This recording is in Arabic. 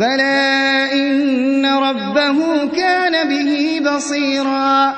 بلى إن ربه كان به بصيرا